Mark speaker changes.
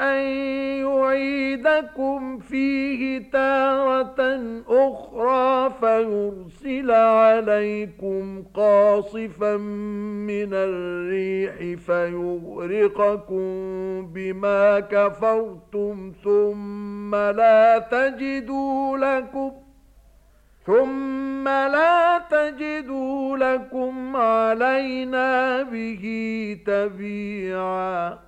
Speaker 1: أن يعيدكم فيه تارة أخرى فيرسل عليكم قاصفا من الريح فيغرقكم بما كفرتم ثم لا تجدوا لكم ثم لا تجدوا لكم علينا به تبيعاً